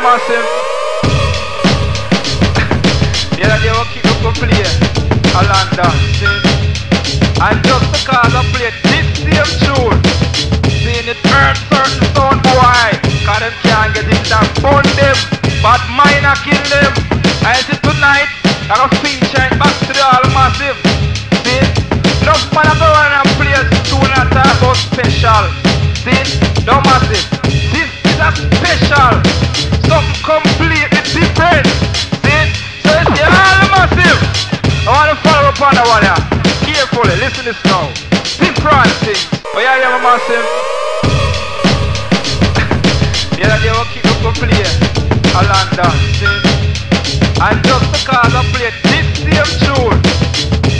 massive. the other day up play. See? And just because I play this same tune, seeing it hurt certain sound boy, cause them can't get in that fun them, but mine I kill them. And see tonight, I got feature it back to the all massive. See? Enough man I go and play a tune that talk about special. See? No massive. One here. Carefully, listen this now. Different things. Oh yeah, yeah, my massive. the other day we keep up a play. Alanda, see? And just because I play this same tune,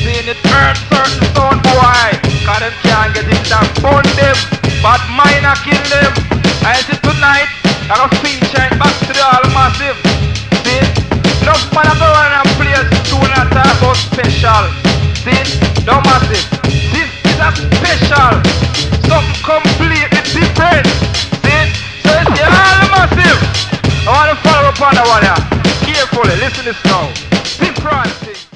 seeing it hurt certain sound boy, cause them can't get in that fun them, but mine I kill them. And tonight, I got feature it back to the all massive. See, enough man I go Carefully, listen to this now.